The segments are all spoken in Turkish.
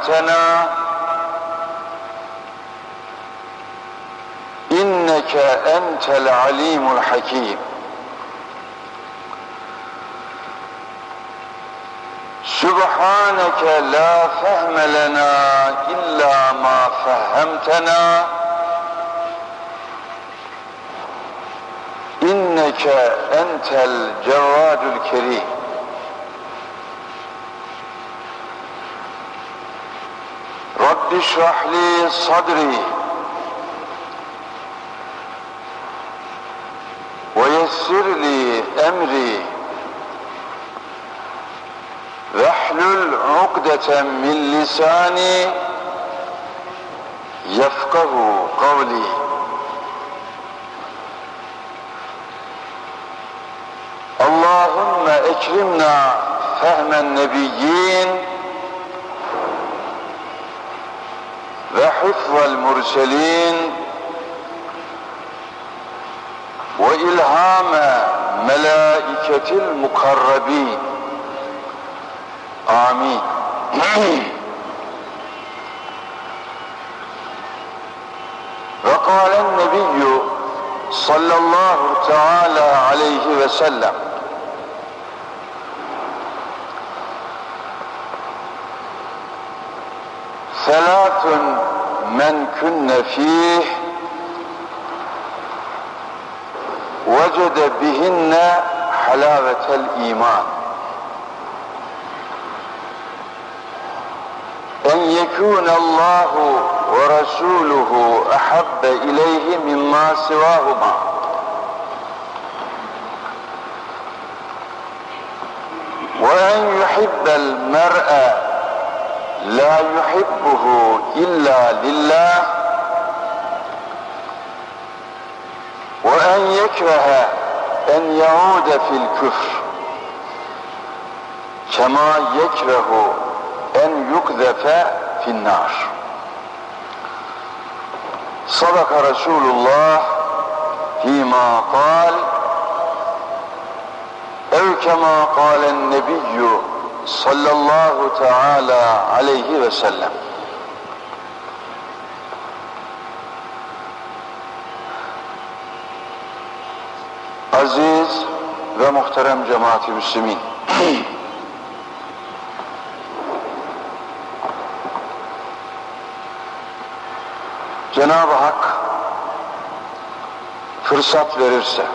فهمتنا إنك أنت العليم الحكيم سبحانك لا فهم لنا إلا ما فهمتنا إنك أنت الجواد الكريم رب اشرح لي صدري ويسر لي أمري. واحلل عقدة من لساني يفقه قولي. اللهم اكرمنا فهم النبيين وحفظ المرسلين وإلهام ملائكة المقربين. آمين. وقال النبي صلى الله تعالى عليه وسلم ثلاث من كن فيه وجد بهن حلاوة الإيمان. أن يكون الله ورسوله أحب إليه مما سواهما. وأن يحب المرء la yuhibbuhu illa lillah ve en yekrehe en yaude fil küfr. Kema yekrehu en yukzefe finnar. Sadaka Resulullah fima kal ev kema kalen nebiyyü sallallahu teala aleyhi ve sellem. Aziz ve muhterem cemaati müslümin. Cenab-ı Hak fırsat verirse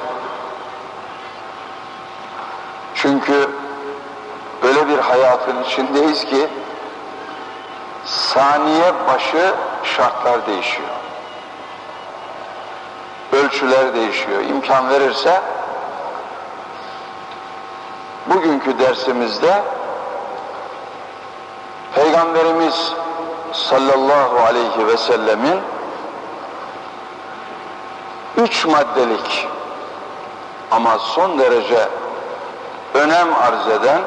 çünkü bir hayatın içindeyiz ki saniye başı şartlar değişiyor. Ölçüler değişiyor. İmkan verirse bugünkü dersimizde Peygamberimiz sallallahu aleyhi ve sellemin üç maddelik ama son derece önem arz eden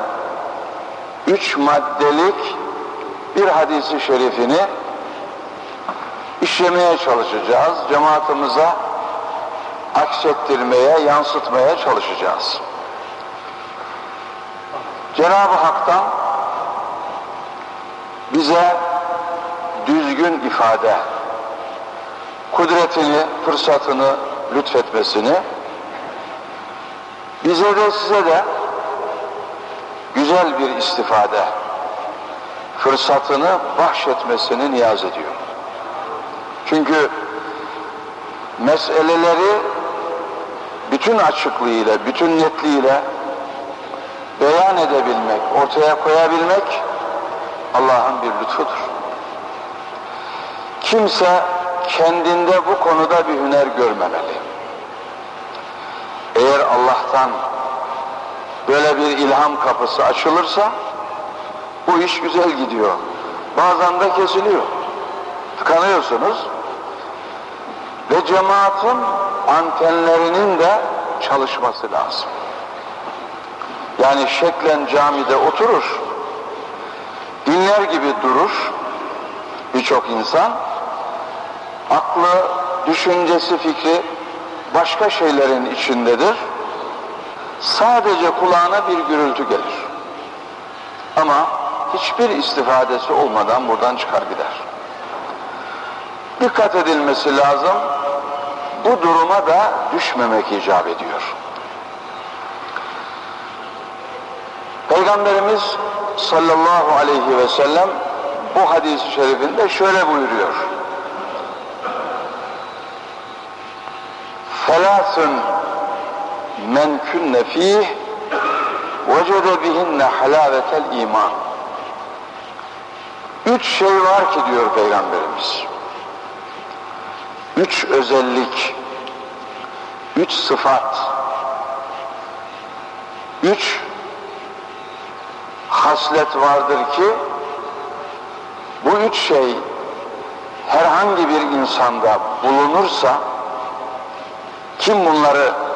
üç maddelik bir hadisi şerifini işlemeye çalışacağız. Cemaatimize aksettirmeye, yansıtmaya çalışacağız. Cenab-ı Hak'tan bize düzgün ifade, kudretini, fırsatını lütfetmesini, bize de size de güzel bir istifade, fırsatını bahşetmesini niyaz ediyor. Çünkü meseleleri bütün açıklığıyla, bütün netliğiyle beyan edebilmek, ortaya koyabilmek Allah'ın bir lütfudur. Kimse kendinde bu konuda bir hüner görmemeli. Eğer Allah'tan böyle bir ilham kapısı açılırsa bu iş güzel gidiyor. Bazen de kesiliyor. Tıkanıyorsunuz. Ve cemaatin antenlerinin de çalışması lazım. Yani şeklen camide oturur, dinler gibi durur birçok insan, aklı, düşüncesi, fikri başka şeylerin içindedir. Sadece kulağına bir gürültü gelir. Ama hiçbir istifadesi olmadan buradan çıkar gider. Dikkat edilmesi lazım. Bu duruma da düşmemek icap ediyor. Peygamberimiz sallallahu aleyhi ve sellem bu hadis-i şerifinde şöyle buyuruyor. Felasun men künne fih vecede bihinne halavetel iman. Üç şey var ki diyor Peygamberimiz. Üç özellik, üç sıfat, üç haslet vardır ki bu üç şey herhangi bir insanda bulunursa kim bunları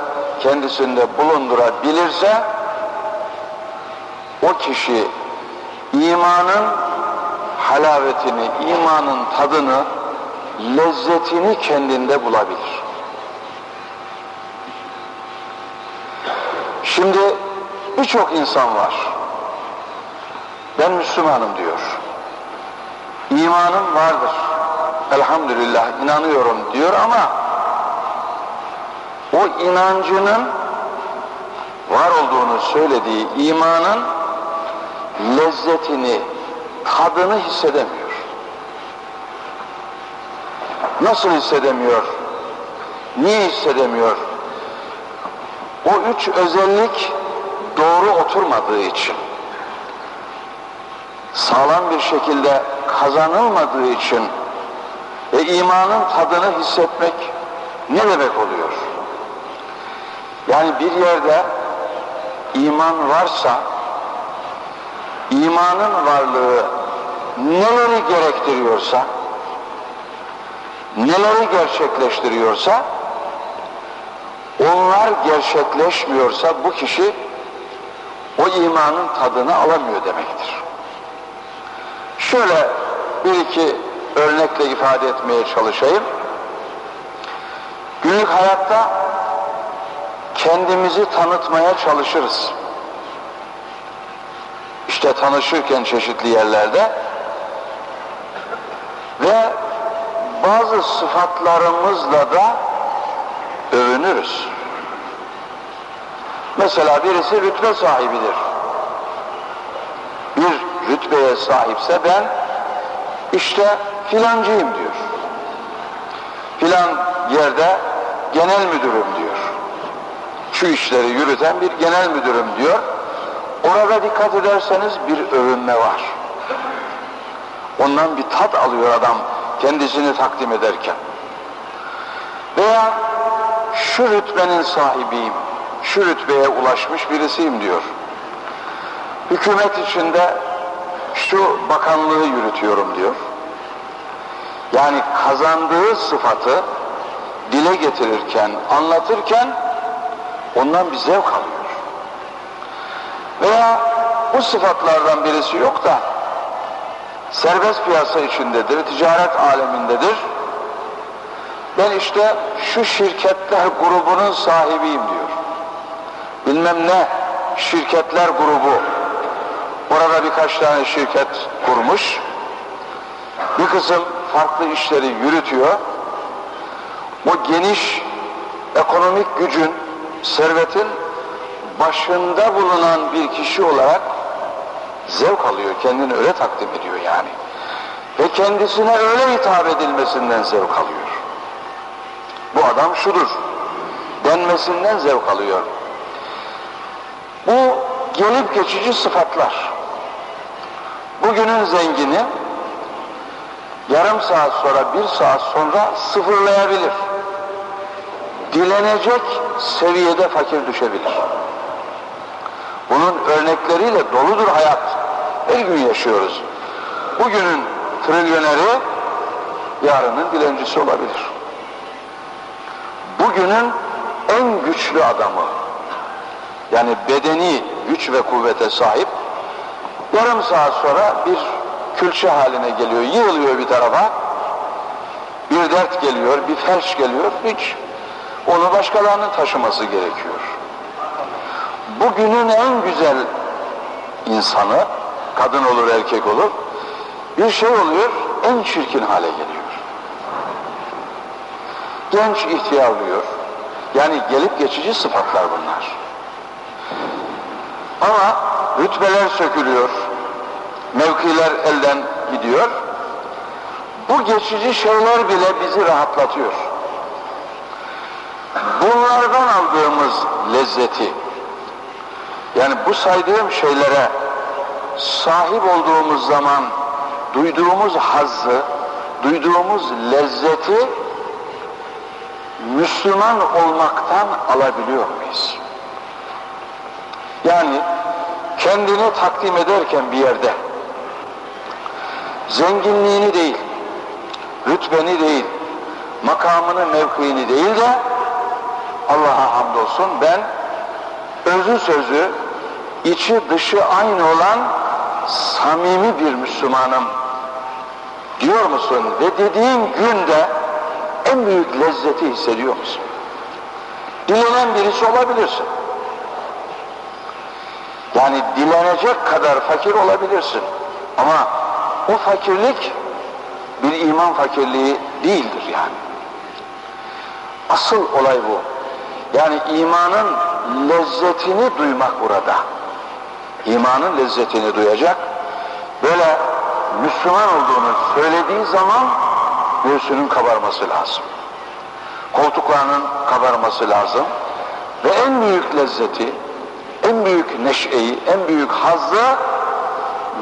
kendisinde bulundurabilirse o kişi imanın halavetini, imanın tadını, lezzetini kendinde bulabilir. Şimdi birçok insan var. Ben Müslümanım diyor. İmanım vardır. Elhamdülillah inanıyorum diyor ama o inancının var olduğunu söylediği imanın lezzetini, tadını hissedemiyor. Nasıl hissedemiyor? Niye hissedemiyor? O üç özellik doğru oturmadığı için sağlam bir şekilde kazanılmadığı için ve imanın tadını hissetmek ne demek oluyor? Yani bir yerde iman varsa imanın varlığı neleri gerektiriyorsa neleri gerçekleştiriyorsa onlar gerçekleşmiyorsa bu kişi o imanın tadını alamıyor demektir. Şöyle bir iki örnekle ifade etmeye çalışayım. Günlük hayatta kendimizi tanıtmaya çalışırız. İşte tanışırken çeşitli yerlerde ve bazı sıfatlarımızla da övünürüz. Mesela birisi rütbe sahibidir. Bir rütbeye sahipse ben işte filancıyım diyor. Filan yerde genel müdürüm diyor. Şu işleri yürüten bir genel müdürüm diyor. Orada dikkat ederseniz bir övünme var. Ondan bir tat alıyor adam kendisini takdim ederken. Veya şu rütbenin sahibiyim, şu rütbeye ulaşmış birisiyim diyor. Hükümet içinde şu bakanlığı yürütüyorum diyor. Yani kazandığı sıfatı dile getirirken, anlatırken ondan bir zevk alıyor. Veya bu sıfatlardan birisi yok da serbest piyasa içindedir, ticaret alemindedir. Ben işte şu şirketler grubunun sahibiyim diyor. Bilmem ne şirketler grubu. Orada birkaç tane şirket kurmuş. Bir kısım farklı işleri yürütüyor. O geniş ekonomik gücün, servetin başında bulunan bir kişi olarak zevk alıyor, kendini öyle takdim ediyor yani. Ve kendisine öyle hitap edilmesinden zevk alıyor. Bu adam şudur denmesinden zevk alıyor. Bu gelip geçici sıfatlar. Bugünün zengini yarım saat sonra, bir saat sonra sıfırlayabilir. Dilenecek seviyede fakir düşebilir. Bunun örnekleriyle doludur hayat. Her gün yaşıyoruz. Bugünün trilyoneri yarının dilencisi olabilir. Bugünün en güçlü adamı yani bedeni güç ve kuvvete sahip yarım saat sonra bir külçe haline geliyor, yığılıyor bir tarafa bir dert geliyor, bir felç geliyor hiç onu başkalarının taşıması gerekiyor bugünün en güzel insanı kadın olur erkek olur. Bir şey oluyor, en çirkin hale geliyor. Genç ihtiyarlıyor. Yani gelip geçici sıfatlar bunlar. Ama rütbeler sökülüyor, mevkiler elden gidiyor. Bu geçici şeyler bile bizi rahatlatıyor. Bunlardan aldığımız lezzeti, yani bu saydığım şeylere sahip olduğumuz zaman duyduğumuz hazzı, duyduğumuz lezzeti Müslüman olmaktan alabiliyor muyuz? Yani kendini takdim ederken bir yerde zenginliğini değil, rütbeni değil, makamını, mevkiini değil de Allah'a hamdolsun ben özü sözü, içi dışı aynı olan samimi bir Müslümanım diyor musun? Ve dediğin günde en büyük lezzeti hissediyor musun? Dilenen birisi olabilirsin. Yani dilenecek kadar fakir olabilirsin. Ama o fakirlik bir iman fakirliği değildir yani. Asıl olay bu. Yani imanın lezzetini duymak burada. İmanın lezzetini duyacak. Böyle Müslüman olduğunu söylediği zaman göğsünün kabarması lazım. Koltuklarının kabarması lazım. Ve en büyük lezzeti, en büyük neşeyi, en büyük hazzı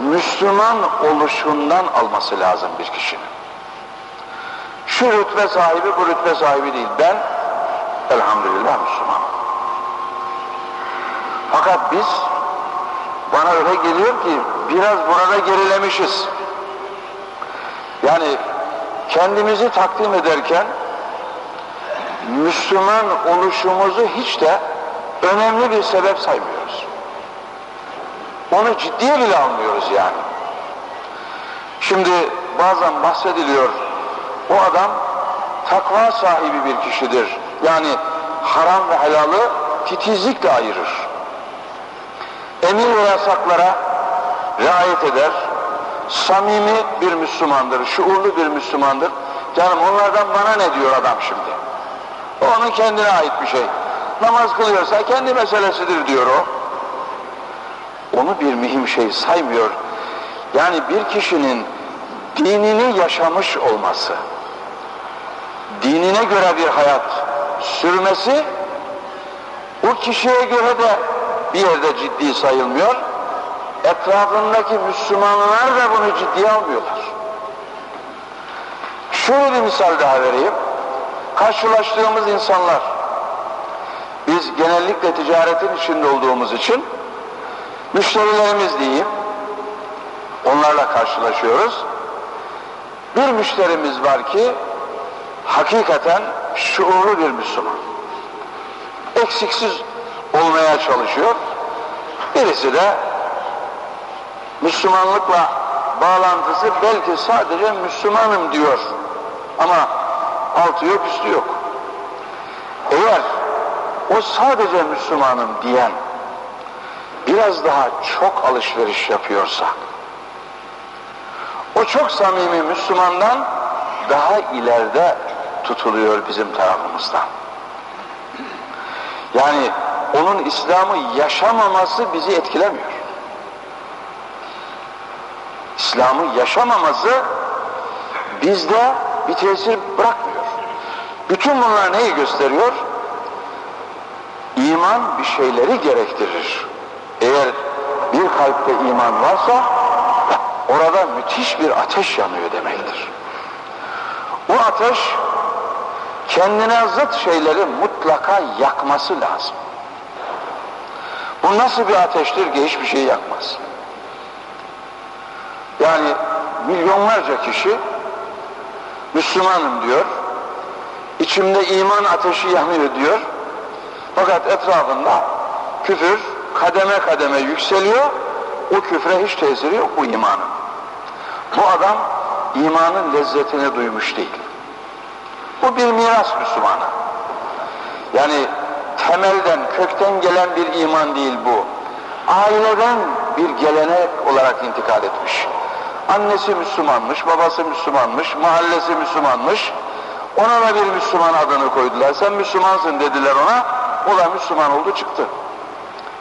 Müslüman oluşundan alması lazım bir kişinin. Şu rütbe sahibi, bu rütbe sahibi değil. Ben elhamdülillah Müslüman. Fakat biz bana öyle geliyor ki biraz burada gerilemişiz. Yani kendimizi takdim ederken Müslüman oluşumuzu hiç de önemli bir sebep saymıyoruz. Onu ciddiye bile almıyoruz yani. Şimdi bazen bahsediliyor o adam takva sahibi bir kişidir. Yani haram ve helalı titizlikle ayırır. Emir ve yasaklara riayet eder. Samimi bir Müslümandır, şuurlu bir Müslümandır. Canım onlardan bana ne diyor adam şimdi? O onun kendine ait bir şey. Namaz kılıyorsa kendi meselesidir diyor o. Onu bir mühim şey saymıyor. Yani bir kişinin dinini yaşamış olması, dinine göre bir hayat sürmesi o kişiye göre de bir yerde ciddi sayılmıyor. Etrafındaki Müslümanlar da bunu ciddiye almıyorlar. Şöyle bir misal daha vereyim. Karşılaştığımız insanlar, biz genellikle ticaretin içinde olduğumuz için müşterilerimiz diyeyim, onlarla karşılaşıyoruz. Bir müşterimiz var ki hakikaten şuurlu bir Müslüman. Eksiksiz olmaya çalışıyor. Birisi de Müslümanlıkla bağlantısı belki sadece Müslümanım diyor. Ama altı yok üstü yok. Eğer o sadece Müslümanım diyen biraz daha çok alışveriş yapıyorsa o çok samimi Müslümandan daha ileride tutuluyor bizim tarafımızdan. Yani onun İslam'ı yaşamaması bizi etkilemiyor. İslam'ı yaşamaması bizde bir tesir bırakmıyor. Bütün bunlar neyi gösteriyor? İman bir şeyleri gerektirir. Eğer bir kalpte iman varsa orada müthiş bir ateş yanıyor demektir. Bu ateş kendine zıt şeyleri mutlaka yakması lazım. Bu nasıl bir ateştir ki hiçbir şey yakmaz. Yani milyonlarca kişi Müslümanım diyor, içimde iman ateşi yanıyor diyor, fakat etrafında küfür kademe kademe yükseliyor, o küfre hiç tesiri yok bu imanın. Bu adam imanın lezzetini duymuş değil. Bu bir miras Müslümana. Yani temelden, kökten gelen bir iman değil bu. Aileden bir gelenek olarak intikal etmiş. Annesi Müslümanmış, babası Müslümanmış, mahallesi Müslümanmış. Ona da bir Müslüman adını koydular. Sen Müslümansın dediler ona. O da Müslüman oldu çıktı.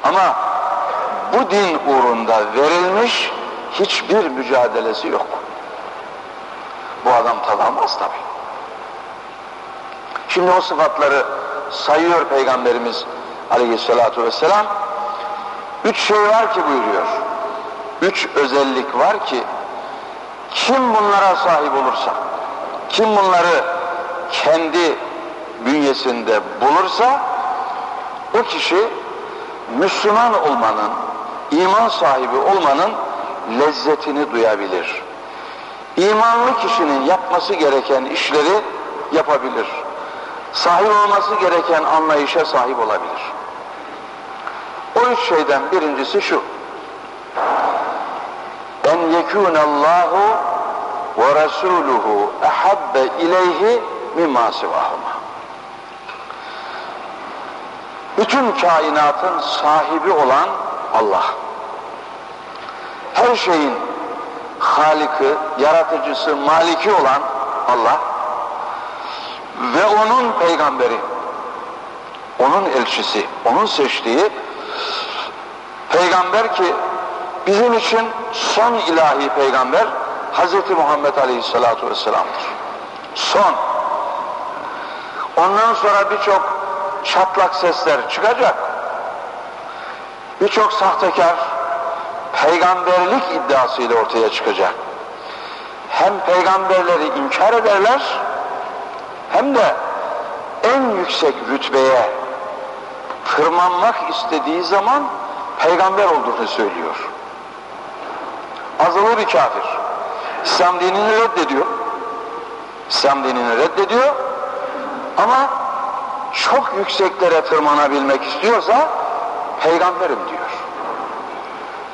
Ama bu din uğrunda verilmiş hiçbir mücadelesi yok. Bu adam tanımaz tabi. Şimdi o sıfatları sayıyor Peygamberimiz aleyhissalatu vesselam. Üç şey var ki buyuruyor. Üç özellik var ki kim bunlara sahip olursa, kim bunları kendi bünyesinde bulursa o kişi Müslüman olmanın, iman sahibi olmanın lezzetini duyabilir. İmanlı kişinin yapması gereken işleri yapabilir. Sahip olması gereken anlayışa sahip olabilir. O üç şeyden birincisi şu. En yekûnallâhu ve rasûluhu ehabbe ileyhi mimma sivahuma. Bütün kainatın sahibi olan Allah. Her şeyin Halik'i, yaratıcısı, maliki olan Allah ve onun peygamberi, onun elçisi, onun seçtiği peygamber ki bizim için son ilahi peygamber Hz. Muhammed Aleyhisselatü Vesselam'dır. Son. Ondan sonra birçok çatlak sesler çıkacak. Birçok sahtekar peygamberlik iddiasıyla ortaya çıkacak. Hem peygamberleri inkar ederler hem de en yüksek rütbeye tırmanmak istediği zaman peygamber olduğunu söylüyor. Azılı bir kafir. İslam dinini reddediyor. İslam dinini reddediyor ama çok yükseklere tırmanabilmek istiyorsa peygamberim diyor.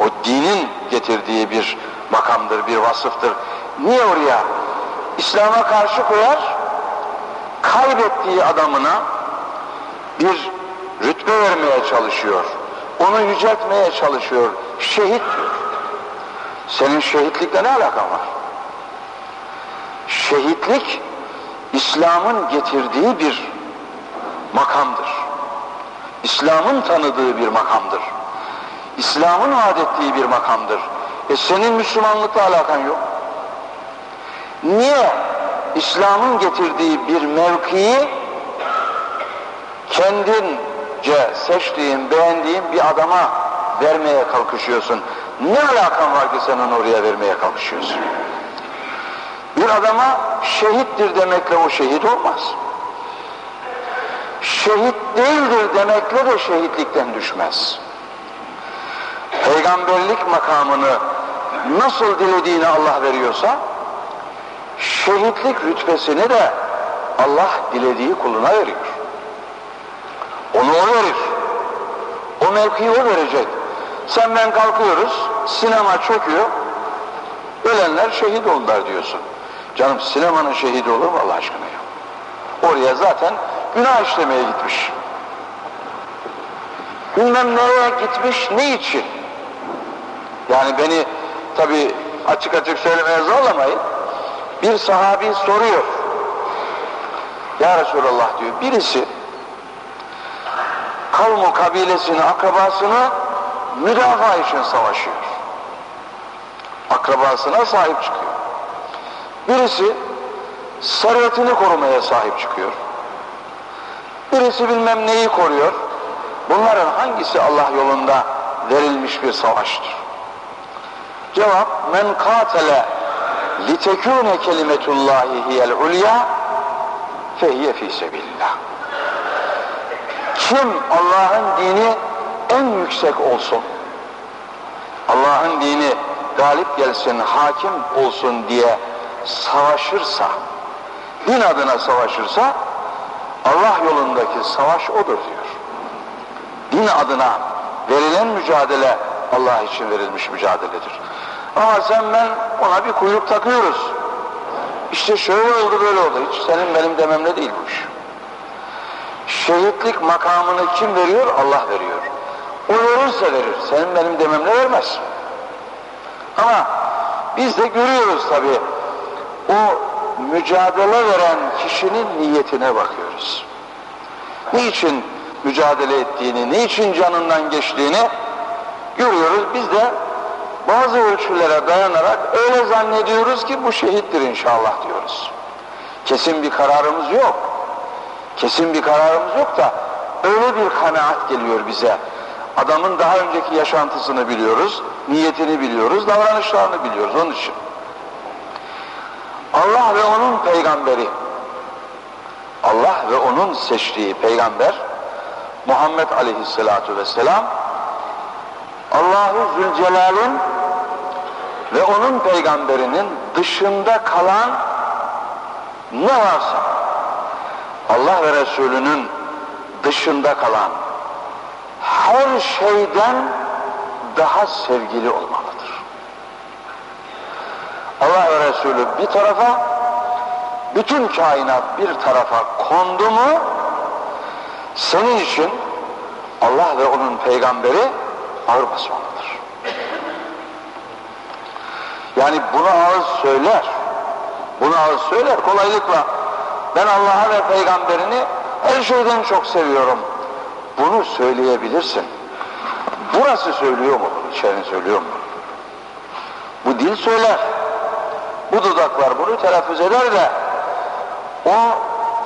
O dinin getirdiği bir makamdır, bir vasıftır. Niye oraya? İslam'a karşı koyar, kaybettiği adamına bir rütbe vermeye çalışıyor. Onu yüceltmeye çalışıyor. Şehit diyor. Senin şehitlikle ne alakan var? Şehitlik İslam'ın getirdiği bir makamdır. İslam'ın tanıdığı bir makamdır. İslam'ın vaat ettiği bir makamdır. E senin Müslümanlıkla alakan yok. Niye İslam'ın getirdiği bir mevkiyi kendince seçtiğin, beğendiğin bir adama vermeye kalkışıyorsun? Ne alakan var ki sen onu oraya vermeye kalkışıyorsun? Bir adama şehittir demekle o şehit olmaz. Şehit değildir demekle de şehitlikten düşmez. Peygamberlik makamını nasıl dilediğini Allah veriyorsa, şehitlik rütbesini de Allah dilediği kuluna veriyor. Onu o verir. O mevkiyi o verecek. Sen ben kalkıyoruz, sinema çöküyor, ölenler şehit oldular diyorsun. Canım sinemanın şehidi olur mu Allah aşkına ya? Oraya zaten günah işlemeye gitmiş. Bilmem nereye gitmiş, ne için? Yani beni tabi açık açık söylemeye zorlamayın. Bir sahabi soruyor. Ya Resulallah diyor, birisi kavmu kabilesini, akrabasını müdafaa için savaşıyor. Akrabasına sahip çıkıyor. Birisi servetini korumaya sahip çıkıyor. Birisi bilmem neyi koruyor. Bunların hangisi Allah yolunda verilmiş bir savaştır? Cevap, men katele litekûne kelimetullahi hiyel ulya fehiyye fî sebillah. Kim Allah'ın dini en yüksek olsun, Allah'ın dini galip gelsin, hakim olsun diye savaşırsa, din adına savaşırsa, Allah yolundaki savaş odur diyor. Din adına verilen mücadele Allah için verilmiş mücadeledir. Ama sen ben ona bir kuyruk takıyoruz. İşte şöyle oldu böyle oldu. Hiç senin benim dememle değil bu iş. Şehitlik makamını kim veriyor? Allah veriyor. O verirse verir. Senin benim dememle vermez. Ama biz de görüyoruz tabii. O mücadele veren kişinin niyetine bakıyoruz. Niçin mücadele ettiğini, niçin canından geçtiğini görüyoruz. Biz de bazı ölçülere dayanarak öyle zannediyoruz ki bu şehittir inşallah diyoruz. Kesin bir kararımız yok. Kesin bir kararımız yok da öyle bir kanaat geliyor bize. Adamın daha önceki yaşantısını biliyoruz, niyetini biliyoruz, davranışlarını biliyoruz onun için. Allah ve onun peygamberi, Allah ve onun seçtiği peygamber Muhammed aleyhissalatu vesselam Allahu Zülcelal'in ve onun peygamberinin dışında kalan ne varsa Allah ve Resulünün dışında kalan her şeyden daha sevgili olmalıdır. Allah ve Resulü bir tarafa, bütün kainat bir tarafa kondu mu, senin için Allah ve onun peygamberi ağır basmalıdır. Yani bunu ağız söyler, bunu ağız söyler kolaylıkla. Ben Allah'a ve peygamberini her şeyden çok seviyorum. Bunu söyleyebilirsin. Burası söylüyor mu? İçerin söylüyor mu? Bu dil söyler. Bu dudaklar bunu telaffuz eder de o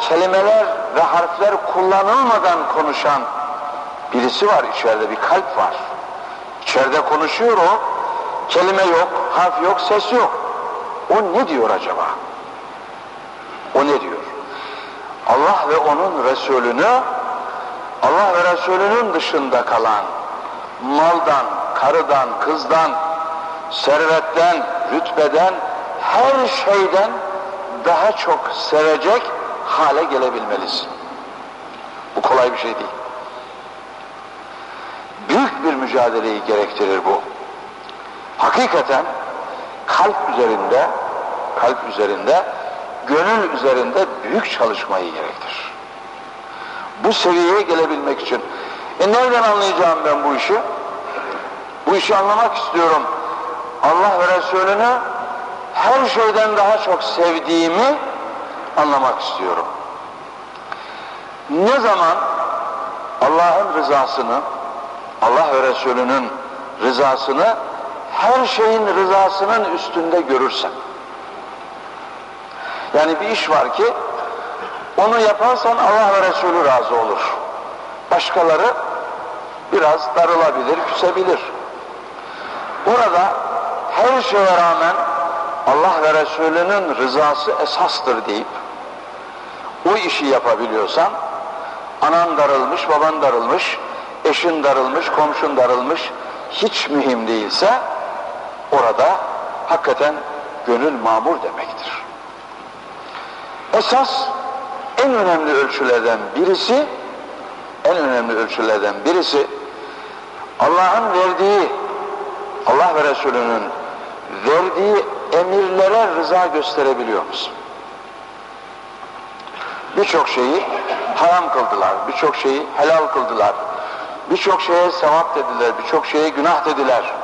kelimeler ve harfler kullanılmadan konuşan birisi var içeride bir kalp var. İçeride konuşuyor o. Kelime yok, harf yok, ses yok. O ne diyor acaba? O ne diyor? Allah ve onun Resulünü Allah ve Resulünün dışında kalan maldan, karıdan, kızdan, servetten, rütbeden, her şeyden daha çok sevecek hale gelebilmelisin. Bu kolay bir şey değil. Büyük bir mücadeleyi gerektirir bu. Hakikaten kalp üzerinde, kalp üzerinde, gönül üzerinde büyük çalışmayı gerektirir. Bu seviyeye gelebilmek için. E nereden anlayacağım ben bu işi? Bu işi anlamak istiyorum. Allah ve Resulünü her şeyden daha çok sevdiğimi anlamak istiyorum. Ne zaman Allah'ın rızasını, Allah ve Resulünün rızasını her şeyin rızasının üstünde görürsem. Yani bir iş var ki onu yaparsan Allah ve Resulü razı olur. Başkaları biraz darılabilir, küsebilir. Burada her şeye rağmen Allah ve Resulünün rızası esastır deyip o işi yapabiliyorsan anan darılmış, baban darılmış, eşin darılmış, komşun darılmış hiç mühim değilse orada hakikaten gönül mamur demektir. Esas en önemli ölçülerden birisi en önemli ölçülerden birisi Allah'ın verdiği Allah ve Resulünün verdiği emirlere rıza gösterebiliyor musun? Birçok şeyi haram kıldılar, birçok şeyi helal kıldılar, birçok şeye sevap dediler, birçok şeye günah dediler.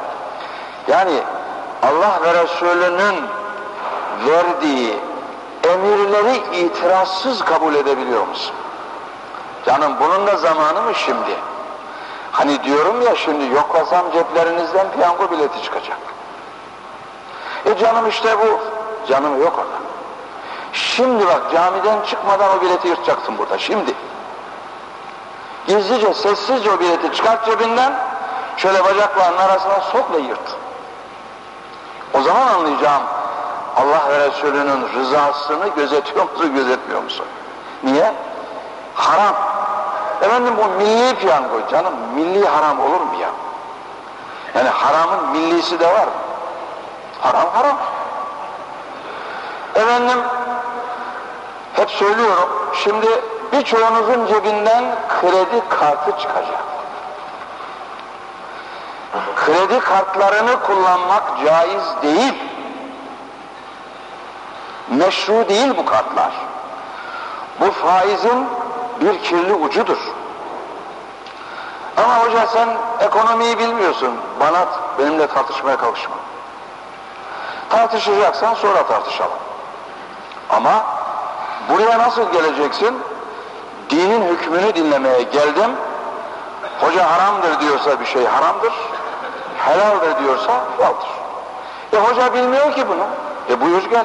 Yani Allah ve Resulünün verdiği emirleri itirazsız kabul edebiliyor musun? Canım bunun da zamanı mı şimdi? Hani diyorum ya şimdi yoklasam ceplerinizden piyango bileti çıkacak. E canım işte bu. Canım yok orada. Şimdi bak camiden çıkmadan o bileti yırtacaksın burada şimdi. Gizlice, sessizce o bileti çıkart cebinden, şöyle bacaklarının arasına sok ve yırt. O zaman anlayacağım Allah ve Resulünün rızasını gözetiyor musun, gözetmiyor musun? Niye? Haram. Efendim bu milli piyango canım, milli haram olur mu ya? Yani haramın millisi de var? Haram haram. Efendim hep söylüyorum şimdi birçoğunuzun cebinden kredi kartı çıkacak. Kredi kartlarını kullanmak caiz değil. Meşru değil bu kartlar. Bu faizin bir kirli ucudur. Ama hoca sen ekonomiyi bilmiyorsun. Bana benimle tartışmaya kalkışma. Tartışacaksan sonra tartışalım. Ama buraya nasıl geleceksin? Dinin hükmünü dinlemeye geldim. Hoca haramdır diyorsa bir şey haramdır. Helaldir diyorsa helaldir. E hoca bilmiyor ki bunu. E buyur gel.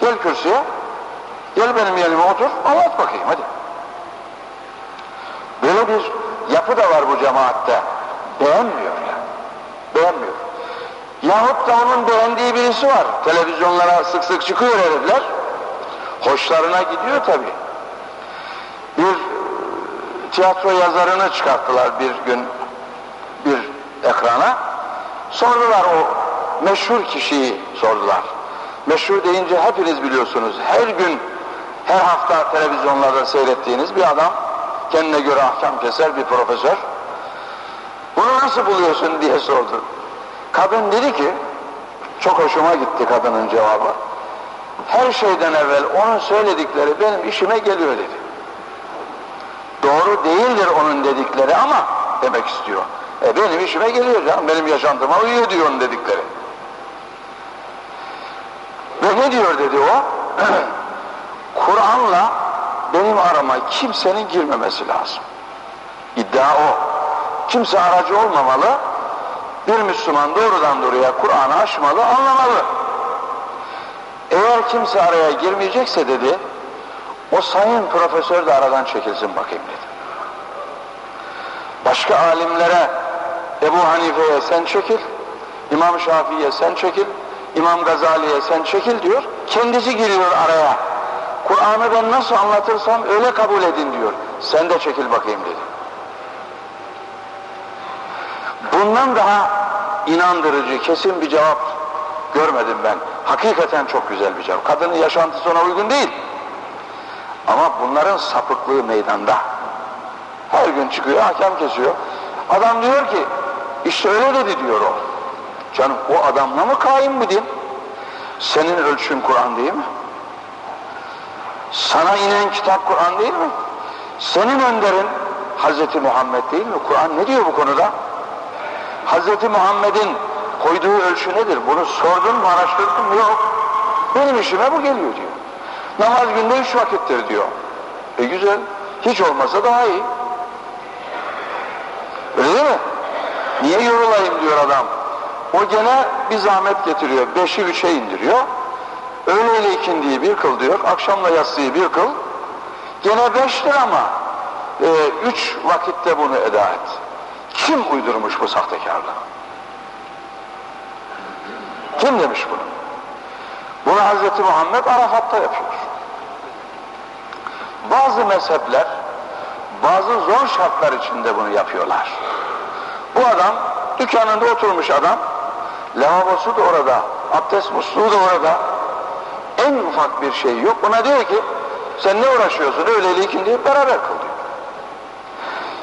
Gel kürsüye. Gel benim yerime otur. Anlat bakayım hadi. Böyle bir yapı da var bu cemaatte. Beğenmiyor ya. Beğenmiyor. Yahut da onun beğendiği birisi var. Televizyonlara sık sık çıkıyor herifler. Hoşlarına gidiyor tabi. Bir tiyatro yazarını çıkarttılar bir gün bir ekrana. Sordular o meşhur kişiyi sordular. Meşhur deyince hepiniz biliyorsunuz. Her gün, her hafta televizyonlarda seyrettiğiniz bir adam. Kendine göre ahkam keser bir profesör. Bunu nasıl buluyorsun diye sordu. Kadın dedi ki, çok hoşuma gitti kadının cevabı. Her şeyden evvel onun söyledikleri benim işime geliyor dedi. Doğru değildir onun dedikleri ama demek istiyor. E benim işime geliyor canım, benim yaşantıma uyuyor diyor onun dedikleri. Ve ne diyor dedi o? Kur'an'la benim arama kimsenin girmemesi lazım. İddia o. Kimse aracı olmamalı. Bir Müslüman doğrudan doğruya Kur'an'ı aşmalı, anlamalı. Eğer kimse araya girmeyecekse dedi, o sayın profesör de aradan çekilsin bakayım dedi. Başka alimlere Ebu Hanife'ye sen çekil, İmam Şafii'ye sen çekil, İmam Gazali'ye sen çekil diyor. Kendisi giriyor araya. Kur'an'ı ben nasıl anlatırsam öyle kabul edin diyor. Sen de çekil bakayım dedi. Bundan daha inandırıcı, kesin bir cevap görmedim ben. Hakikaten çok güzel bir cevap. Kadının yaşantısı ona uygun değil. Ama bunların sapıklığı meydanda. Her gün çıkıyor, hakem kesiyor. Adam diyor ki, işte öyle dedi diyor o. Canım o adamla mı kaim din? Senin ölçün Kur'an değil mi? Sana inen kitap Kur'an değil mi? Senin önderin Hazreti Muhammed değil mi? Kur'an ne diyor bu konuda? Hazreti Muhammed'in koyduğu ölçü nedir? Bunu sordun mu, araştırdın mı? Yok. Benim işime bu geliyor diyor. Namaz günde üç vakittir diyor. E güzel. Hiç olmasa daha iyi. Öyle değil mi? Niye yorulayım diyor adam. O gene bir zahmet getiriyor. Beşi üçe indiriyor. Öğleyle ikindiyi bir kıl diyor. Akşamla yatsıyı bir kıl. Gene beştir ama e, üç vakitte bunu eda et. Kim uydurmuş bu sahtekarlığı? Kim demiş bunu? Bunu Hz. Muhammed Arafat'ta yapıyor. Bazı mezhepler bazı zor şartlar içinde bunu yapıyorlar. Bu adam dükkanında oturmuş adam lavabosu da orada, abdest musluğu da orada en ufak bir şey yok. Buna diyor ki sen ne uğraşıyorsun öğleyle ikindi beraber kıl diyor.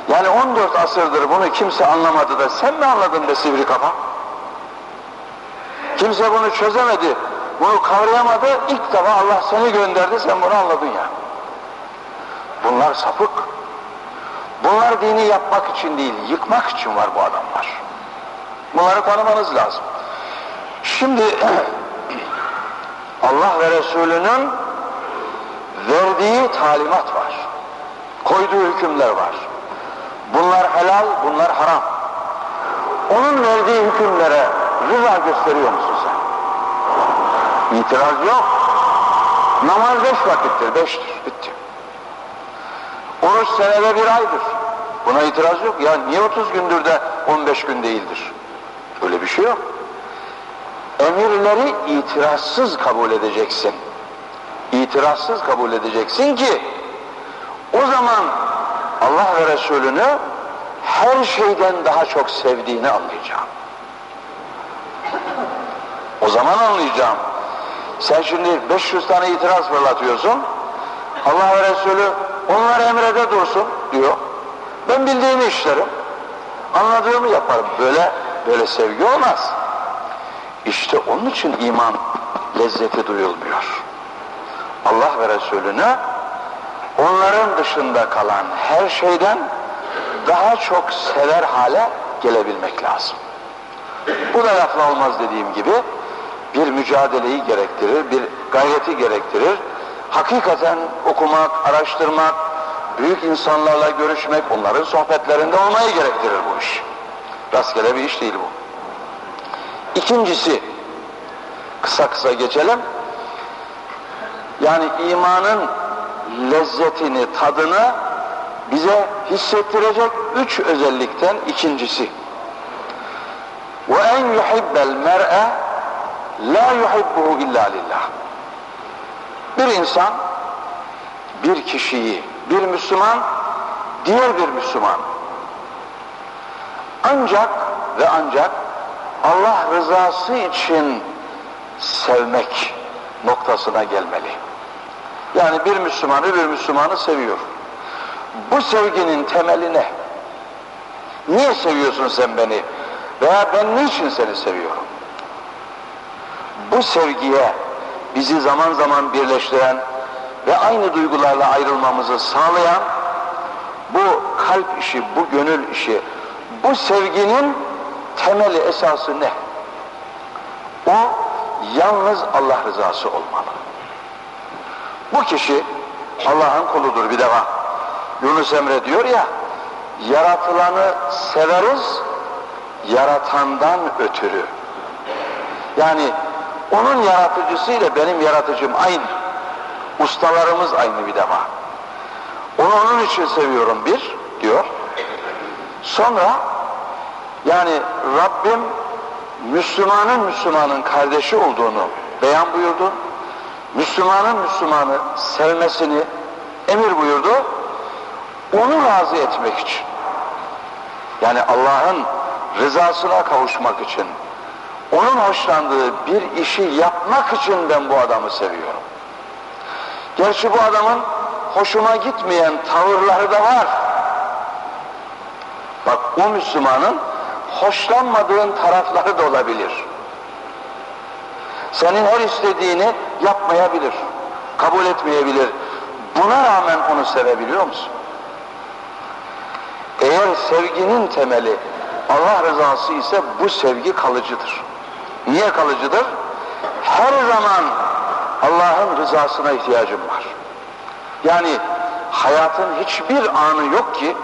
Yani 14 asırdır bunu kimse anlamadı da sen mi anladın be sivri kafa? Kimse bunu çözemedi, bunu kavrayamadı. İlk defa Allah seni gönderdi, sen bunu anladın ya. Bunlar sapık. Bunlar dini yapmak için değil, yıkmak için var bu adamlar. Bunları tanımanız lazım. Şimdi Allah ve Resulünün verdiği talimat var. Koyduğu hükümler var. Bunlar helal, bunlar haram. Onun verdiği hükümlere rıza gösteriyor musun sen? İtiraz yok. Namaz beş vakittir, beştir, bitti. Oruç senede bir aydır. Buna itiraz yok. Ya niye 30 gündür de 15 gün değildir? Öyle bir şey yok. Emirleri itirazsız kabul edeceksin. İtirazsız kabul edeceksin ki o zaman Allah ve Resulünü her şeyden daha çok sevdiğini anlayacağım. O zaman anlayacağım. Sen şimdi 500 tane itiraz fırlatıyorsun. Allah ve Resulü onlar emrede dursun diyor. Ben bildiğimi işlerim. Anladığımı yaparım. Böyle böyle sevgi olmaz. İşte onun için iman lezzeti duyulmuyor. Allah ve Resulüne onların dışında kalan her şeyden daha çok sever hale gelebilmek lazım. Bu da lafla olmaz dediğim gibi bir mücadeleyi gerektirir, bir gayreti gerektirir. Hakikaten okumak, araştırmak, büyük insanlarla görüşmek, onların sohbetlerinde olmayı gerektirir bu iş. Rastgele bir iş değil bu. İkincisi, kısa kısa geçelim. Yani imanın lezzetini, tadını bize hissettirecek üç özellikten ikincisi. En yuhibbel mer'e la yuhibbuhu illa lillah. Bir insan bir kişiyi, bir Müslüman diğer bir Müslüman ancak ve ancak Allah rızası için sevmek noktasına gelmeli. Yani bir Müslüman öbür Müslümanı seviyor. Bu sevginin temeli ne? Niye seviyorsun sen beni? Veya ben niçin seni seviyorum? Bu sevgiye bizi zaman zaman birleştiren ve aynı duygularla ayrılmamızı sağlayan bu kalp işi, bu gönül işi, bu sevginin temeli esası ne? O yalnız Allah rızası olmalı. Bu kişi Allah'ın kuludur bir defa. Yunus Emre diyor ya, yaratılanı severiz, yaratandan ötürü. Yani onun yaratıcısıyla benim yaratıcım aynı. Ustalarımız aynı bir defa. Onu onun için seviyorum bir diyor. Sonra yani Rabbim Müslümanın Müslümanın kardeşi olduğunu beyan buyurdu. Müslümanın Müslümanı sevmesini emir buyurdu. Onu razı etmek için. Yani Allah'ın rızasına kavuşmak için, onun hoşlandığı bir işi yapmak için ben bu adamı seviyorum. Gerçi bu adamın hoşuma gitmeyen tavırları da var. Bak o Müslümanın hoşlanmadığın tarafları da olabilir. Senin her istediğini yapmayabilir, kabul etmeyebilir. Buna rağmen onu sevebiliyor musun? Eğer sevginin temeli Allah rızası ise bu sevgi kalıcıdır. Niye kalıcıdır? Her zaman Allah'ın rızasına ihtiyacım var. Yani hayatın hiçbir anı yok ki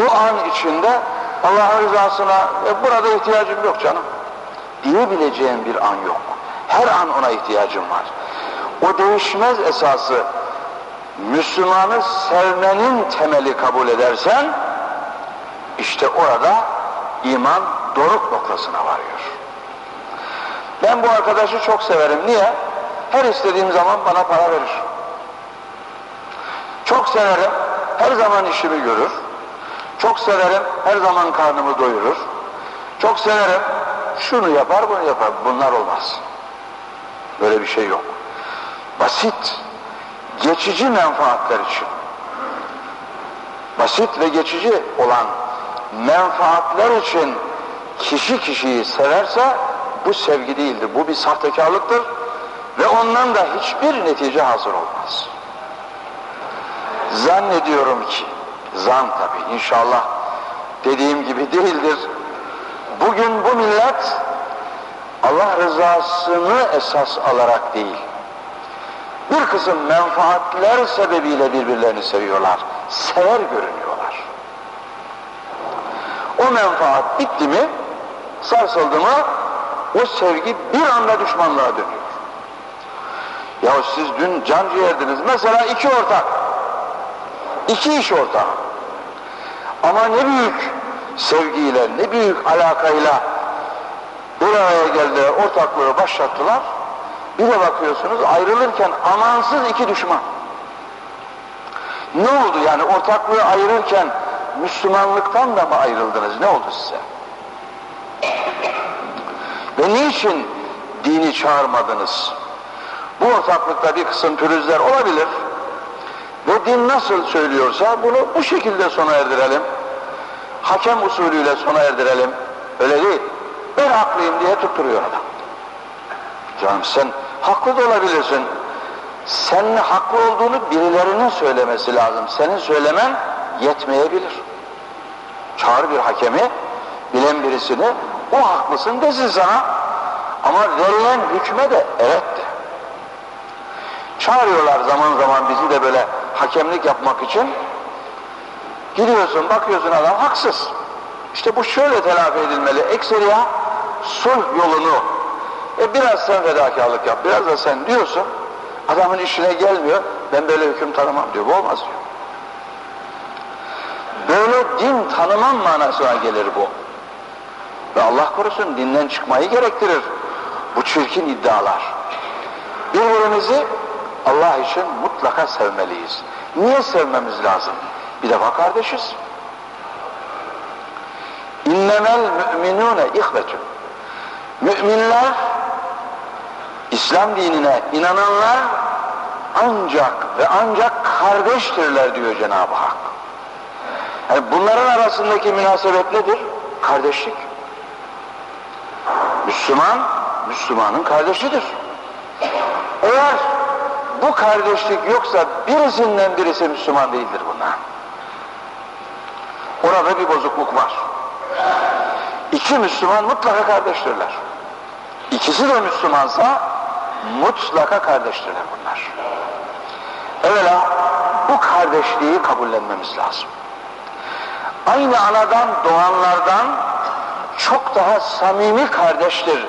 o an içinde Allah'ın rızasına e, burada ihtiyacım yok canım diyebileceğim bir an yok. Her an ona ihtiyacım var. O değişmez esası Müslümanı sevmenin temeli kabul edersen işte orada iman doruk noktasına varıyor. Ben bu arkadaşı çok severim. Niye? Her istediğim zaman bana para verir. Çok severim. Her zaman işimi görür. Çok severim. Her zaman karnımı doyurur. Çok severim. Şunu yapar bunu yapar. Bunlar olmaz. Böyle bir şey yok. Basit, geçici menfaatler için. Basit ve geçici olan menfaatler için kişi kişiyi severse bu sevgi değildir. Bu bir sahtekarlıktır ve ondan da hiçbir netice hazır olmaz. Zannediyorum ki, zan tabi inşallah dediğim gibi değildir. Bugün bu millet Allah rızasını esas alarak değil, bir kısım menfaatler sebebiyle birbirlerini seviyorlar. Sever görünüyorlar. O menfaat bitti mi, sarsıldı mı, o sevgi bir anda düşmanlığa dönüyor. Ya siz dün can ciğerdiniz. Mesela iki ortak. iki iş ortağı. Ama ne büyük sevgiyle, ne büyük alakayla bir araya geldiler, ortaklığı başlattılar. Bir de bakıyorsunuz ayrılırken amansız iki düşman. Ne oldu yani ortaklığı ayırırken Müslümanlıktan da mı ayrıldınız? Ne oldu size? Ve niçin dini çağırmadınız? Bu ortaklıkta bir kısım pürüzler olabilir. Ve din nasıl söylüyorsa bunu bu şekilde sona erdirelim. Hakem usulüyle sona erdirelim. Öyle değil. Ben haklıyım diye tutturuyor adam. Canım sen haklı da olabilirsin. Senin haklı olduğunu birilerinin söylemesi lazım. Senin söylemen yetmeyebilir. Çağır bir hakemi, bilen birisini, o haklısın desin sana. Ama verilen hükme de evet de. Çağırıyorlar zaman zaman bizi de böyle hakemlik yapmak için. Gidiyorsun bakıyorsun adam haksız. İşte bu şöyle telafi edilmeli. Ekseriya sulh yolunu e biraz sen fedakarlık yap, biraz da sen diyorsun. Adamın işine gelmiyor. Ben böyle hüküm tanımam diyor. Bu olmaz diyor. Böyle din tanımam manasına gelir bu. Ve Allah korusun dinden çıkmayı gerektirir. Bu çirkin iddialar. Birbirimizi Allah için mutlaka sevmeliyiz. Niye sevmemiz lazım? Bir defa kardeşiz. İnnemel müminune ihvetün. Müminler, İslam dinine inananlar ancak ve ancak kardeştirler diyor Cenab-ı Hak. Yani bunların arasındaki münasebet nedir? Kardeşlik. Müslüman, Müslümanın kardeşidir. Eğer bu kardeşlik yoksa birisinden birisi Müslüman değildir bunlar. Orada bir bozukluk var. İki Müslüman mutlaka kardeştirler. İkisi de Müslümansa mutlaka kardeştirler bunlar. Evvela bu kardeşliği kabullenmemiz lazım. Aynı anadan doğanlardan çok daha samimi kardeştir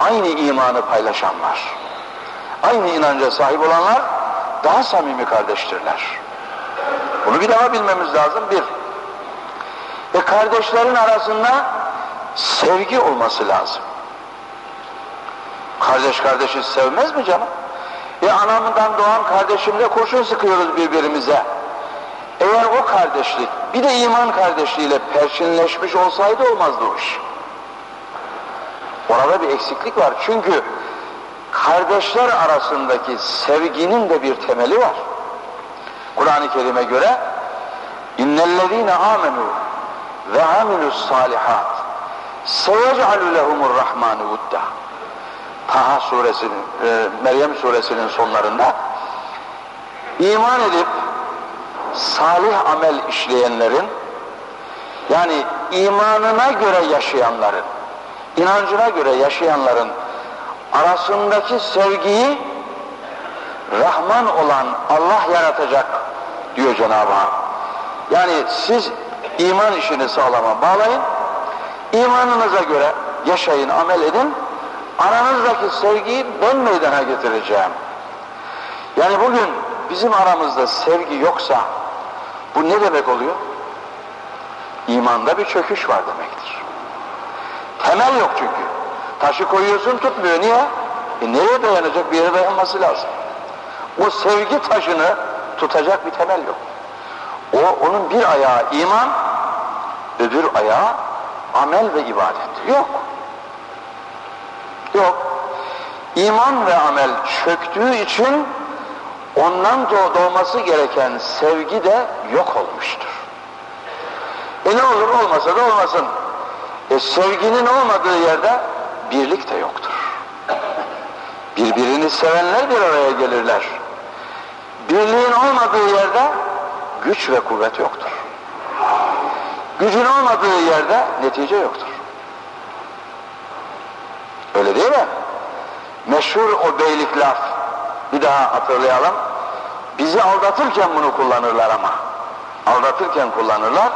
aynı imanı paylaşanlar. Aynı inanca sahip olanlar daha samimi kardeştirler. Bunu bir daha bilmemiz lazım. Bir, ve kardeşlerin arasında sevgi olması lazım. Kardeş kardeşi sevmez mi canım? E anamdan doğan kardeşimle kurşun sıkıyoruz birbirimize. Eğer o kardeşlik bir de iman kardeşliğiyle perçinleşmiş olsaydı olmazdı o iş. Orada bir eksiklik var. Çünkü kardeşler arasındaki sevginin de bir temeli var. Kur'an-ı Kerim'e göre innellezine amenu ve amilus salihat seyec'alu lehumur rahmanu vudda Taha suresinin, e, Meryem suresinin sonlarında iman edip salih amel işleyenlerin yani imanına göre yaşayanların inancına göre yaşayanların arasındaki sevgiyi Rahman olan Allah yaratacak diyor Cenab-ı Hak. Yani siz iman işini sağlama bağlayın, imanınıza göre yaşayın, amel edin, aranızdaki sevgiyi ben meydana getireceğim. Yani bugün bizim aramızda sevgi yoksa bu ne demek oluyor? İmanda bir çöküş var demektir. Temel yok çünkü. Taşı koyuyorsun tutmuyor. Niye? E nereye dayanacak? Bir yere dayanması lazım. O sevgi taşını tutacak bir temel yok. O onun bir ayağı iman, öbür ayağı amel ve ibadet. Yok. Yok. İman ve amel çöktüğü için ondan doğması gereken sevgi de yok olmuştur. E ne olur olmasa da olmasın. E sevginin olmadığı yerde birlik de yoktur. Birbirini sevenler bir araya gelirler. Birliğin olmadığı yerde güç ve kuvvet yoktur. Gücün olmadığı yerde netice yoktur. Öyle değil mi? Meşhur o beylik laf. Bir daha hatırlayalım. Bizi aldatırken bunu kullanırlar ama. Aldatırken kullanırlar.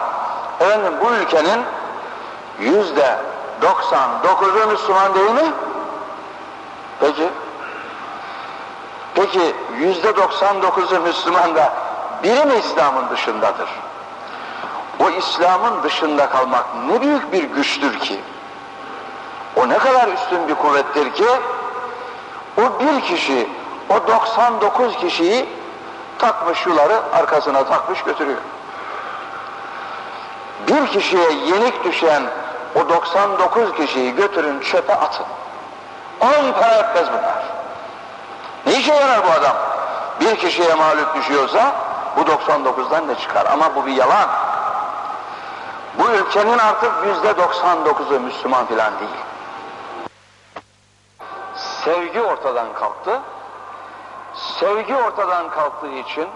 Efendim bu ülkenin yüzde 99'u Müslüman değil mi? Peki. Peki yüzde 99'u Müslüman da biri mi İslam'ın dışındadır? O İslam'ın dışında kalmak ne büyük bir güçtür ki. O ne kadar üstün bir kuvvettir ki o bir kişi o 99 kişiyi takmış yuları arkasına takmış götürüyor. Bir kişiye yenik düşen o 99 kişiyi götürün çöpe atın. On para etmez bunlar. Ne işe yarar bu adam? Bir kişiye mağlup düşüyorsa bu 99'dan ne çıkar? Ama bu bir yalan. Bu ülkenin artık yüzde 99'u Müslüman filan değil. Sevgi ortadan kalktı. Sevgi ortadan kalktığı için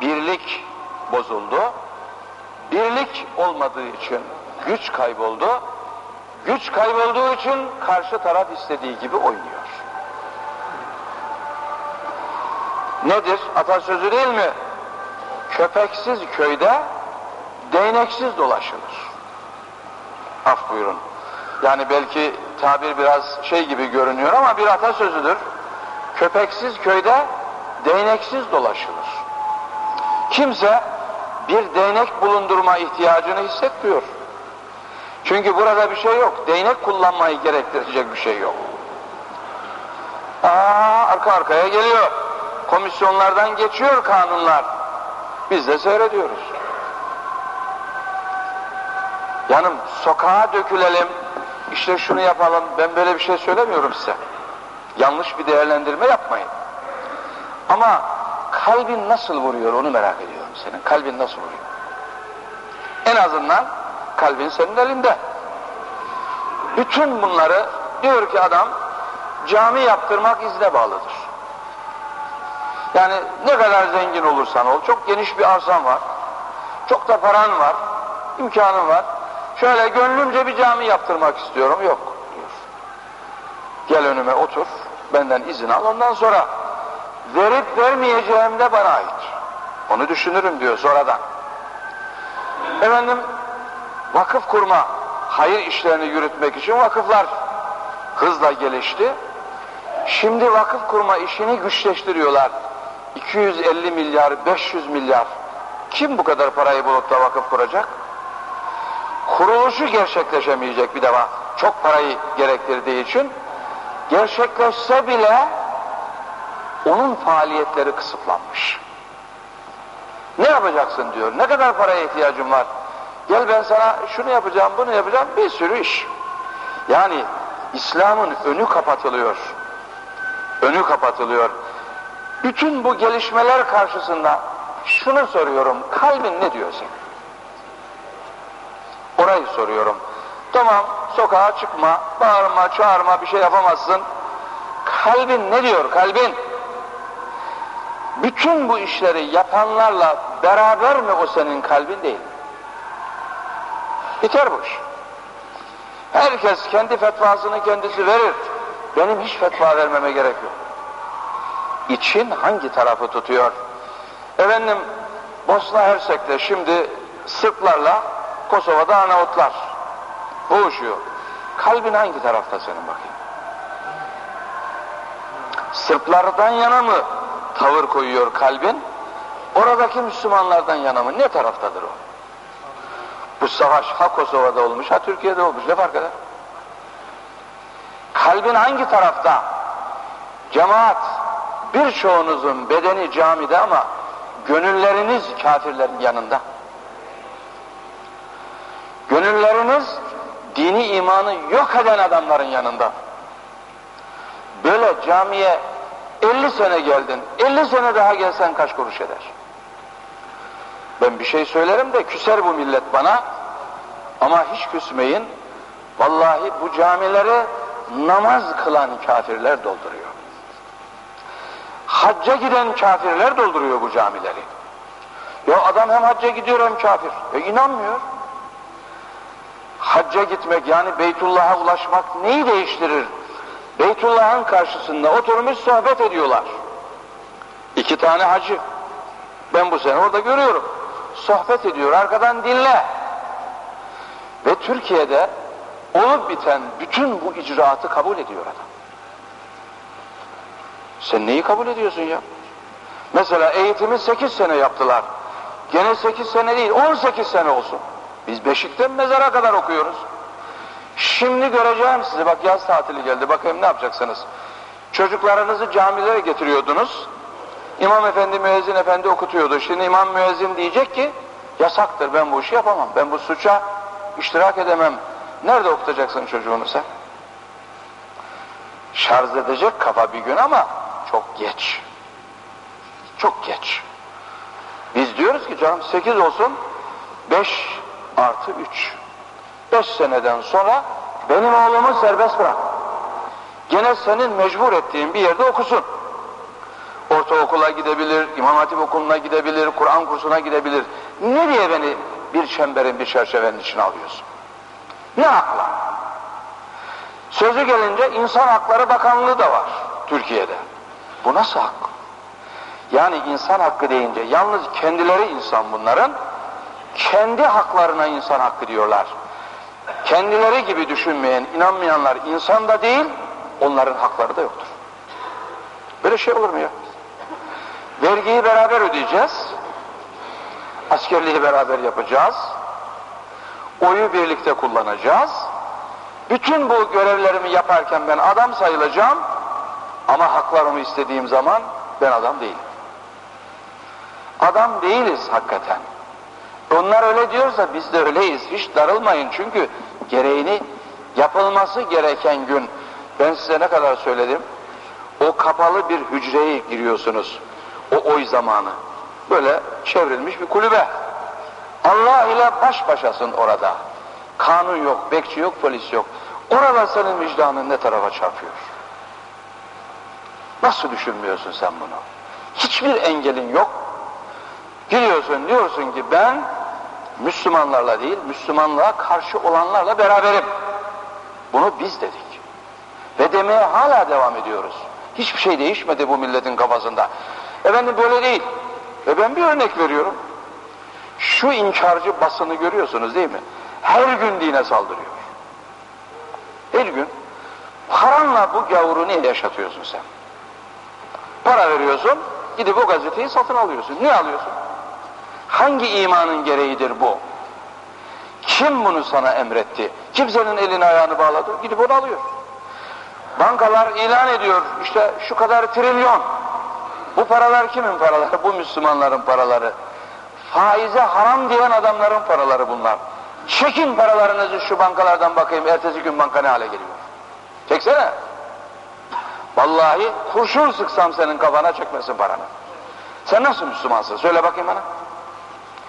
birlik bozuldu. birlik olmadığı için güç kayboldu. Güç kaybolduğu için karşı taraf istediği gibi oynuyor. Nedir? Atasözü değil mi? Köpeksiz köyde değneksiz dolaşılır. Af buyurun. Yani belki tabir biraz şey gibi görünüyor ama bir atasözüdür. Köpeksiz köyde değneksiz dolaşılır. Kimse bir değnek bulundurma ihtiyacını hissetmiyor. Çünkü burada bir şey yok. Değnek kullanmayı gerektirecek bir şey yok. Aa, arka arkaya geliyor. Komisyonlardan geçiyor kanunlar. Biz de seyrediyoruz. Yanım sokağa dökülelim, işte şunu yapalım, ben böyle bir şey söylemiyorum size. Yanlış bir değerlendirme yapmayın. Ama kalbin nasıl vuruyor onu merak ediyorum senin. Kalbin nasıl vuruyor? En azından kalbin senin elinde. Bütün bunları diyor ki adam cami yaptırmak izne bağlıdır. Yani ne kadar zengin olursan ol, çok geniş bir arsan var, çok da paran var, imkanın var. Şöyle gönlümce bir cami yaptırmak istiyorum. Yok diyor. Gel önüme otur, benden izin al, ondan sonra verip vermeyeceğim de bana ait. Onu düşünürüm diyor sonradan. Efendim, vakıf kurma, hayır işlerini yürütmek için vakıflar hızla gelişti. Şimdi vakıf kurma işini güçleştiriyorlar. 250 milyar, 500 milyar. Kim bu kadar parayı bulup da vakıf kuracak? Kuruluşu gerçekleşemeyecek bir defa. Çok parayı gerektirdiği için gerçekleşse bile onun faaliyetleri kısıtlanmış. Ne yapacaksın diyor. Ne kadar paraya ihtiyacın var? Gel ben sana şunu yapacağım, bunu yapacağım. Bir sürü iş. Yani İslam'ın önü kapatılıyor. Önü kapatılıyor. Bütün bu gelişmeler karşısında şunu soruyorum. Kalbin ne diyor senin? Orayı soruyorum. Tamam sokağa çıkma, bağırma, çağırma bir şey yapamazsın. Kalbin ne diyor kalbin? Bütün bu işleri yapanlarla beraber mi o senin kalbin değil? Biter bu iş. Herkes kendi fetvasını kendisi verir. Benim hiç fetva vermeme gerek yok. İçin hangi tarafı tutuyor? Efendim Bosna Hersek'te şimdi Sırplarla Kosova'da Arnavutlar boğuşuyor. Kalbin hangi tarafta senin bakayım? Sırplardan yana mı tavır koyuyor kalbin? Oradaki Müslümanlardan yana mı? Ne taraftadır o? Bu savaş ha Kosova'da olmuş ha Türkiye'de olmuş. Ne fark eder? Kalbin hangi tarafta? Cemaat birçoğunuzun bedeni camide ama gönülleriniz kafirlerin yanında. Gönülleriniz dini imanı yok eden adamların yanında. Böyle camiye 50 sene geldin, 50 sene daha gelsen kaç kuruş eder? Ben bir şey söylerim de küser bu millet bana. Ama hiç küsmeyin. Vallahi bu camileri namaz kılan kafirler dolduruyor. Hacca giden kafirler dolduruyor bu camileri. Ya adam hem hacca gidiyor hem kafir. E inanmıyor. Hacca gitmek yani Beytullah'a ulaşmak neyi değiştirir? Beytullah'ın karşısında oturmuş sohbet ediyorlar. İki tane hacı. Ben bu sene orada görüyorum. Sohbet ediyor, arkadan dinle. Ve Türkiye'de olup biten bütün bu icraatı kabul ediyor adam. Sen neyi kabul ediyorsun ya? Mesela eğitimi 8 sene yaptılar. Gene 8 sene değil, 18 sene olsun. Biz Beşik'ten mezara kadar okuyoruz. Şimdi göreceğim sizi. Bak yaz tatili geldi. Bakayım ne yapacaksınız? Çocuklarınızı camilere getiriyordunuz. İmam efendi, müezzin efendi okutuyordu. Şimdi imam müezzin diyecek ki yasaktır ben bu işi yapamam. Ben bu suça iştirak edemem. Nerede okutacaksın çocuğunu sen? Şarj edecek kafa bir gün ama çok geç. Çok geç. Biz diyoruz ki canım 8 olsun 5 artı 3. 5 seneden sonra benim oğlumu serbest bırak. Gene senin mecbur ettiğin bir yerde okusun. Ortaokula gidebilir, İmam Hatip okuluna gidebilir, Kur'an kursuna gidebilir. Ne diye beni bir çemberin bir çerçevenin içine alıyorsun. Ne akla? Sözü gelince insan hakları bakanlığı da var Türkiye'de. Bu nasıl hak? Yani insan hakkı deyince yalnız kendileri insan bunların kendi haklarına insan hakkı diyorlar. Kendileri gibi düşünmeyen, inanmayanlar insan da değil, onların hakları da yoktur. Böyle şey olur mu ya? Vergiyi beraber ödeyeceğiz. Askerliği beraber yapacağız. Oyu birlikte kullanacağız. Bütün bu görevlerimi yaparken ben adam sayılacağım. Ama haklarımı istediğim zaman ben adam değilim. Adam değiliz hakikaten. Onlar öyle diyorsa biz de öyleyiz. Hiç darılmayın çünkü gereğini yapılması gereken gün ben size ne kadar söyledim? O kapalı bir hücreye giriyorsunuz. O oy zamanı. Böyle çevrilmiş bir kulübe. Allah ile baş başasın orada. Kanun yok, bekçi yok, polis yok. Orada senin vicdanın ne tarafa çarpıyor? Nasıl düşünmüyorsun sen bunu? Hiçbir engelin yok. Giriyorsun diyorsun ki ben Müslümanlarla değil, Müslümanlığa karşı olanlarla beraberim. Bunu biz dedik. Ve demeye hala devam ediyoruz. Hiçbir şey değişmedi bu milletin kafasında. Efendim böyle değil. Ve ben bir örnek veriyorum. Şu inkarcı basını görüyorsunuz değil mi? Her gün dine saldırıyor. Her gün. Paranla bu gavuru niye yaşatıyorsun sen? Para veriyorsun, gidip o gazeteyi satın alıyorsun. Niye alıyorsun? Hangi imanın gereğidir bu? Kim bunu sana emretti? Kimsenin elini ayağını bağladı, gidip onu alıyor. Bankalar ilan ediyor, işte şu kadar trilyon. Bu paralar kimin paraları? Bu Müslümanların paraları. Faize haram diyen adamların paraları bunlar. Çekin paralarınızı şu bankalardan bakayım, ertesi gün banka ne hale geliyor. Çeksene. Vallahi kurşun sıksam senin kafana çekmesin paranı. Sen nasıl Müslümansın? Söyle bakayım bana.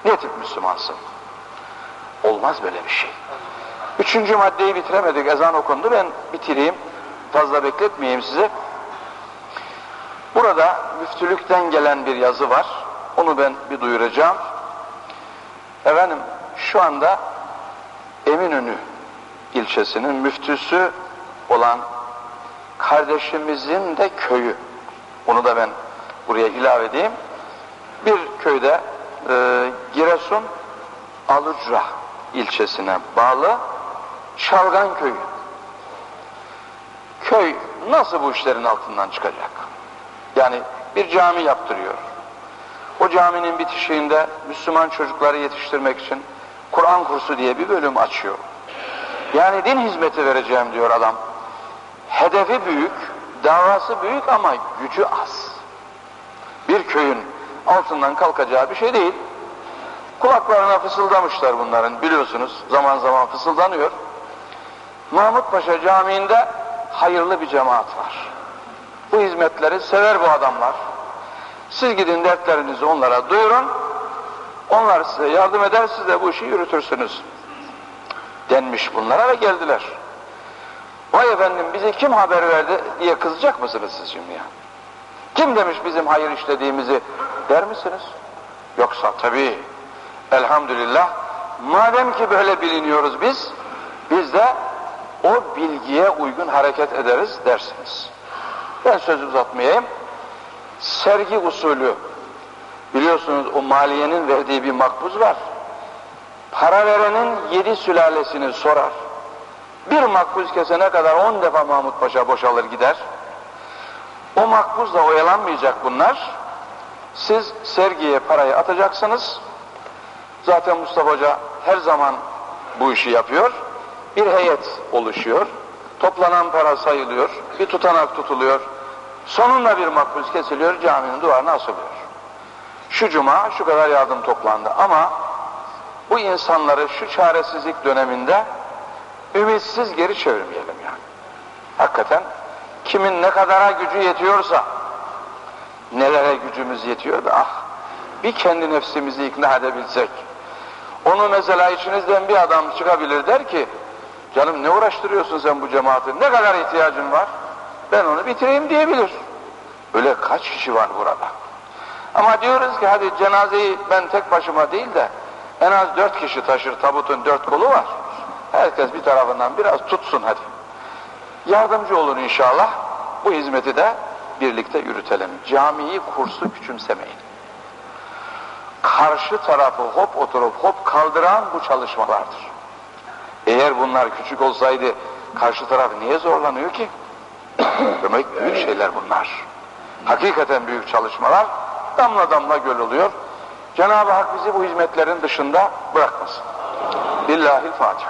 Ne tip Müslümansın? Olmaz böyle bir şey. Üçüncü maddeyi bitiremedik. Ezan okundu. Ben bitireyim. Fazla bekletmeyeyim sizi. Burada müftülükten gelen bir yazı var. Onu ben bir duyuracağım. Efendim şu anda Eminönü ilçesinin müftüsü olan kardeşimizin de köyü. Onu da ben buraya ilave edeyim. Bir köyde e, Giresun Alucra ilçesine bağlı Çalgan köyü. Köy nasıl bu işlerin altından çıkacak? Yani bir cami yaptırıyor. O caminin bitişiğinde Müslüman çocukları yetiştirmek için Kur'an kursu diye bir bölüm açıyor. Yani din hizmeti vereceğim diyor adam. Hedefi büyük, davası büyük ama gücü az. Bir köyün altından kalkacağı bir şey değil. Kulaklarına fısıldamışlar bunların biliyorsunuz zaman zaman fısıldanıyor. Mahmut Paşa Camii'nde hayırlı bir cemaat var. Bu hizmetleri sever bu adamlar. Siz gidin dertlerinizi onlara duyurun. Onlar size yardım eder, siz de bu işi yürütürsünüz. Denmiş bunlara ve geldiler. Vay efendim bize kim haber verdi diye kızacak mısınız siz şimdi ya? Kim demiş bizim hayır işlediğimizi der misiniz? Yoksa tabii elhamdülillah madem ki böyle biliniyoruz biz, biz de o bilgiye uygun hareket ederiz dersiniz. Ben sözü uzatmayayım. Sergi usulü biliyorsunuz o maliyenin verdiği bir makbuz var. Para verenin yedi sülalesini sorar. Bir makbuz kesene kadar on defa Mahmut Paşa boşalır gider. O makbuzla oyalanmayacak bunlar. Siz sergiye parayı atacaksınız. Zaten Mustafa Hoca her zaman bu işi yapıyor. Bir heyet oluşuyor. Toplanan para sayılıyor. Bir tutanak tutuluyor. Sonunda bir makbuz kesiliyor. Caminin duvarına asılıyor. Şu cuma şu kadar yardım toplandı ama bu insanları şu çaresizlik döneminde ümitsiz geri çevirmeyelim yani. Hakikaten kimin ne kadara gücü yetiyorsa nelere gücümüz yetiyor da ah bir kendi nefsimizi ikna edebilsek onu mesela içinizden bir adam çıkabilir der ki canım ne uğraştırıyorsun sen bu cemaati ne kadar ihtiyacın var ben onu bitireyim diyebilir öyle kaç kişi var burada ama diyoruz ki hadi cenazeyi ben tek başıma değil de En az dört kişi taşır tabutun dört kolu var. Herkes bir tarafından biraz tutsun hadi. Yardımcı olun inşallah. Bu hizmeti de birlikte yürütelim. Camiyi kursu küçümsemeyin. Karşı tarafı hop oturup hop kaldıran bu çalışmalardır. Eğer bunlar küçük olsaydı karşı taraf niye zorlanıyor ki? Demek büyük şeyler bunlar. Hakikaten büyük çalışmalar damla damla göl oluyor. Cenab-ı Hak bizi bu hizmetlerin dışında bırakmasın. Billahil Fatiha.